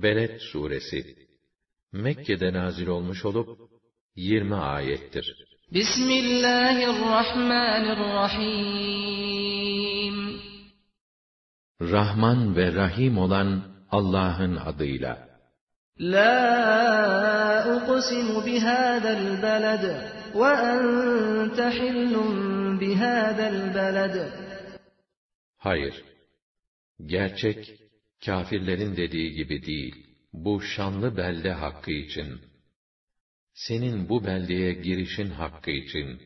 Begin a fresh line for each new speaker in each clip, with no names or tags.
Beled suresi Mekke'de nazil olmuş olup 20 ayettir.
Bismillahirrahmanirrahim
Rahman ve Rahim olan Allah'ın adıyla.
La uqsimu bihadal beled ve ente hillun bihadal beled.
Hayır. Gerçek kâfirlerin dediği gibi değil. Bu şanlı belde hakkı için. Senin bu beldeye girişin hakkı için.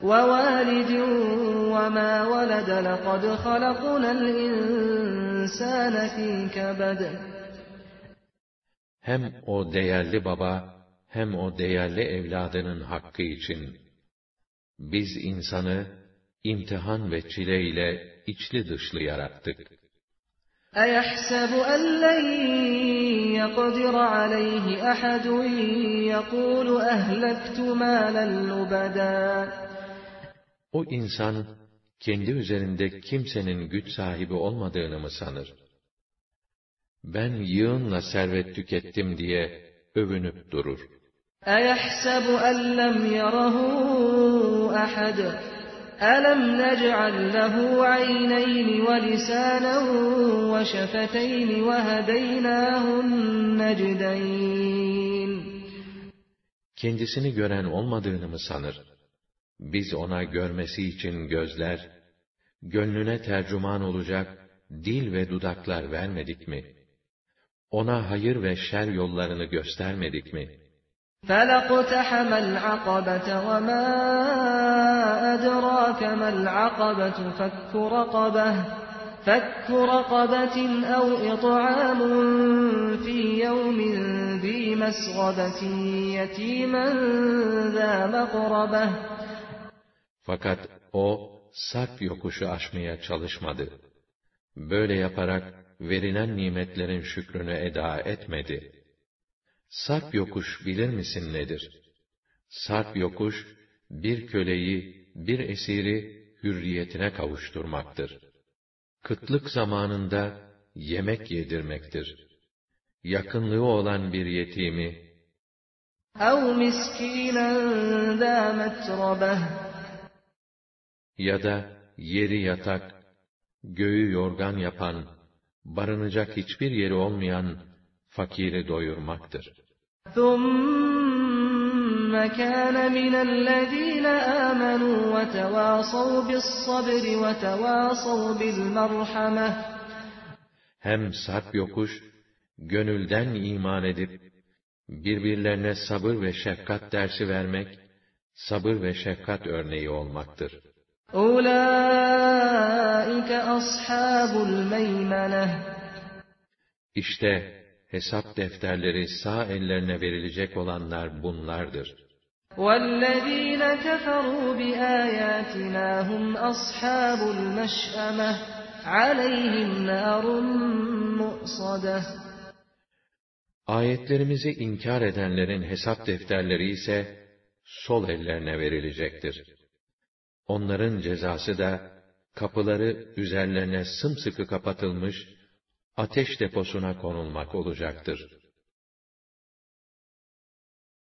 وَوَالِدٍ وَمَا وَلَدَ لَقَدْ خَلَقْنَا الْإِنسَانَ فِي كَبَدٍ
Hem o değerli baba, hem o değerli evladının hakkı için. Biz insanı imtihan ve çileyle içli dışlı yarattık.
أَيَحْسَبُ أَنْ لَنْ يَقْدِرَ عَلَيْهِ أَحَدٌ يَقُولُ أَهْلَكْتُ مَالًا لُبَدًا
O insan, kendi üzerinde kimsenin güç sahibi olmadığını mı sanır? Ben yığınla servet tükettim diye övünüp durur.
أَيَحْسَبُ أَنْ لَمْ يَرَهُ أَحَدٌ أَلَمْ نَجْعَلْ لَهُ عَيْنَيْنِ وَلِسَانًا وَشَفَتَيْنِ وَهَدَيْنَاهُ النَّجْدَيْنِ
Kendisini gören olmadığını mı sanır? Biz ona görmesi için gözler, gönlüne tercüman olacak dil ve dudaklar vermedik mi? Ona hayır ve şer yollarını göstermedik mi?
فَلَقْتَحَمَ الْعَقَبَةَ وَمَا أَدْرَاكَ مَا الْعَقَبَةُ فَكُّ رَقَبَةٍ فَكُّ رَقَبَةٍ أَوْ إِطْعَامٌ فِي يَوْمٍ ذِي مَسْغَبَةٍ يَتِيمًا ذَا مَقْرَبَةٍ
Fakat o, sarp yokuşu aşmaya çalışmadı. Böyle yaparak, verilen nimetlerin şükrünü eda etmedi. Sarp yokuş bilir misin nedir? Sarp yokuş, bir köleyi, bir esiri hürriyetine kavuşturmaktır. Kıtlık zamanında yemek yedirmektir. Yakınlığı olan bir yetimi, ya da yeri yatak, göğü yorgan yapan, barınacak hiçbir yeri olmayan fakiri doyurmaktır.
ثُمَّ كَانَ مِنَ الَّذ۪ينَ آمَنُوا وَتَوَاصَوْا بِالصَّبْرِ وَتَوَاصَوْا بِالْمَرْحَمَةِ
Hem sarp yokuş, gönülden iman edip, birbirlerine sabır ve şefkat dersi vermek, sabır ve şefkat örneği olmaktır.
أُولَٰئِكَ أَصْحَابُ الْمَيْمَنَةِ
İşte hesap defterleri sağ ellerine verilecek olanlar bunlardır.
وَالَّذ۪ينَ كَفَرُوا بِآيَاتِنَا هُمْ أَصْحَابُ الْمَشْأَمَةِ عَلَيْهِمْ نَارٌ مُؤْصَدَةٌ
Ayetlerimizi inkar edenlerin hesap defterleri ise sol ellerine verilecektir. Onların cezası da kapıları üzerlerine sımsıkı kapatılmış ateş deposuna konulmak olacaktır.